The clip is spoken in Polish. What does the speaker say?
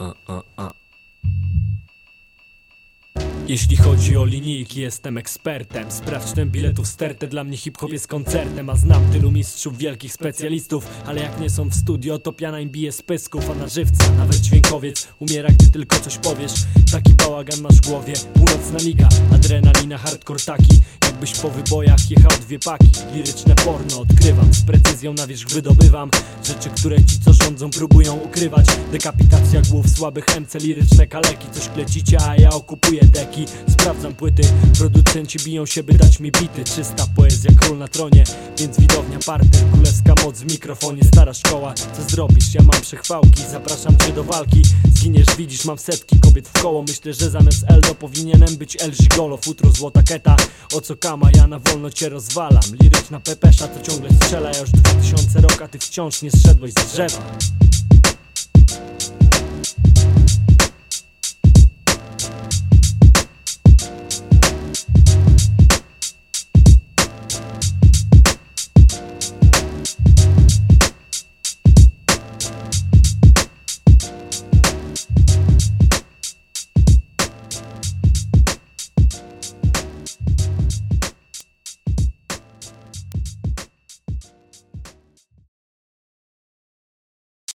嗯嗯 Jeśli chodzi o linijki, jestem ekspertem. Sprawdź ten biletów stertę, dla mnie hip-hop jest koncertem A znam tylu mistrzów, wielkich specjalistów. Ale jak nie są w studio, to piana im bije z pysków A na żywca, nawet dźwiękowiec umiera, gdy tylko coś powiesz. Taki bałagan masz w głowie, północna liga Adrenalina, hardcore taki. Jakbyś po wybojach jechał dwie paki. Liryczne porno odkrywam, z precyzją na wierzch wydobywam. Rzeczy, które ci co rządzą próbują ukrywać. Dekapitacja głów słabych MC, liryczne kaleki. Coś klecicie, a ja okupuję deki Sprawdzam płyty, producenci biją się by dać mi bity. Czysta poezja, król na tronie, więc widownia parter Królewska moc w mikrofonie, stara szkoła. Co zrobisz? Ja mam przechwałki, zapraszam cię do walki. Zginiesz, widzisz, mam setki kobiet w koło. Myślę, że zamiast Eldo powinienem być El Gigolo. Futro, złota keta, o co kama, ja na wolno cię rozwalam. Liryczna pepesza to ciągle strzela, ja już 2000 rok, a ty wciąż nie zszedłeś z drzewa